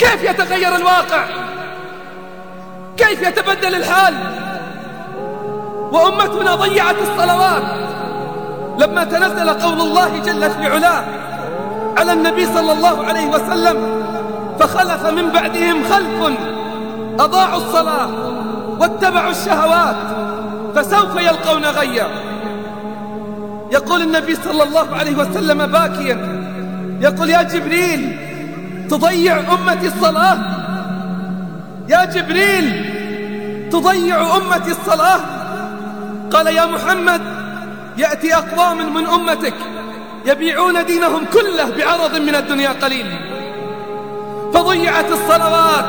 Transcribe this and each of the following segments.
كيف يتغير الواقع؟ كيف يتبدل الحال؟ وأمتنا ضيعت الصلوات. لما تنزل قول الله جل في علاه على النبي صلى الله عليه وسلم فخلف من بعدهم خلف أضاعوا الصلاة واتبعوا الشهوات فسوف يلقون غيا. يقول النبي صلى الله عليه وسلم باكيا يقول يا جبريل تضيع أمتي الصلاة؟ يا جبريل تضيع أمتي الصلاة؟ قال يا محمد يأتي أقوام من أمتك يبيعون دينهم كله بعرض من الدنيا قليل. فضيعت الصلوات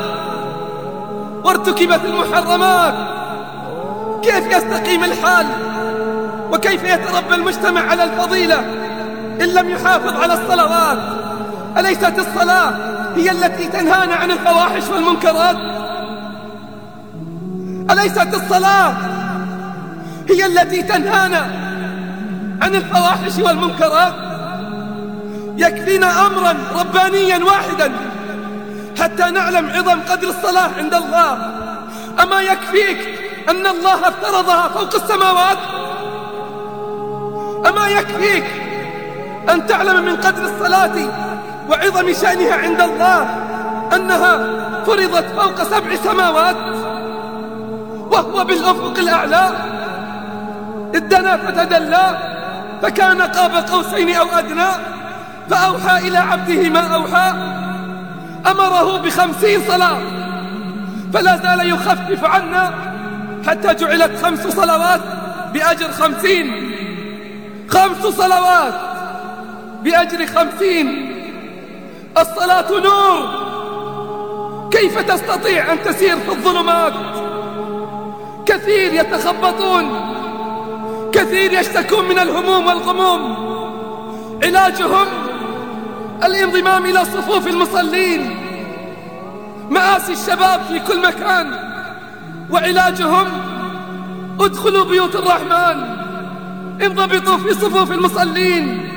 وارتكبت المحرمات. كيف يستقيم الحال؟ وكيف يتربى المجتمع على الفضيلة إن لم يحافظ على الصلوات؟ أليست الصلاة هي التي تنهانا عن الفواحش والمنكرات؟ أليست الصلاة هي التي تنهانا عن الفواحش والمنكرات؟ يكفينا أمرا ربانيا واحدا حتى نعلم عظم قدر الصلاة عند الله. أما يكفيك أن الله افترضها فوق السماوات؟ أما يكفيك أن تعلم من قدر الصلاة وعظم شأنها عند الله أنها فرضت فوق سبع سماوات وهو بالأفق الأعلى. ادنا فتدلى فكان قاب قوسين أو أدنى فأوحى إلى عبده ما أوحى. أمره بخمسين صلاة. فلا زال يخفف عنا حتى جعلت خمس صلوات بأجر خمسين. خمس صلوات بأجر خمسين. الصلاة نور. كيف تستطيع أن تسير في الظلمات؟ كثير يتخبطون. كثير يشتكون من الهموم والغموم. علاجهم الانضمام إلى صفوف المصلين. مآسي الشباب في كل مكان. وعلاجهم ادخلوا بيوت الرحمن. انضبطوا في صفوف المصلين.